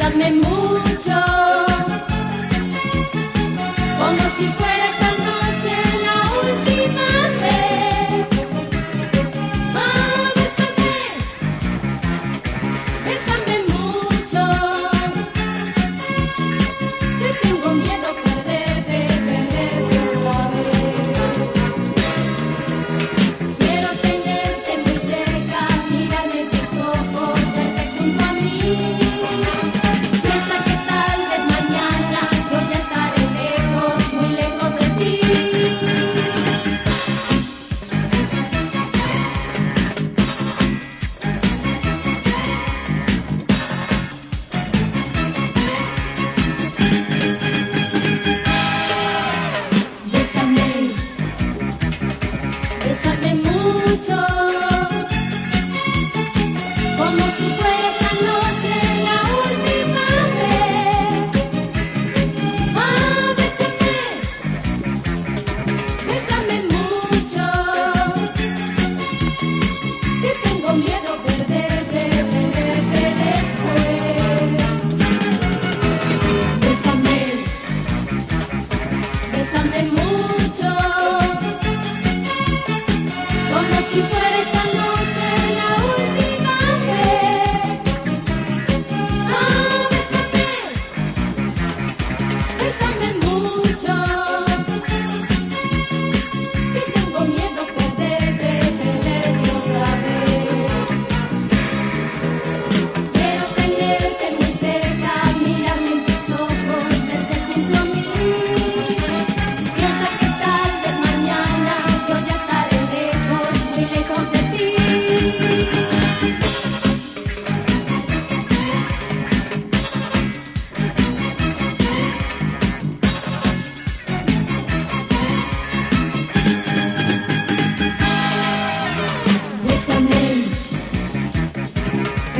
Abrazadme mucho, como si fuera.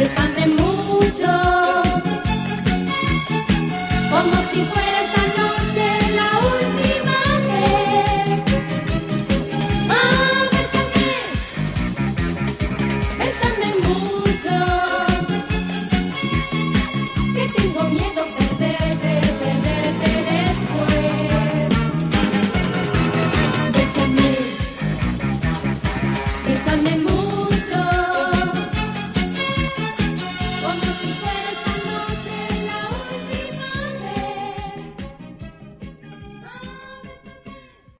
Alcanza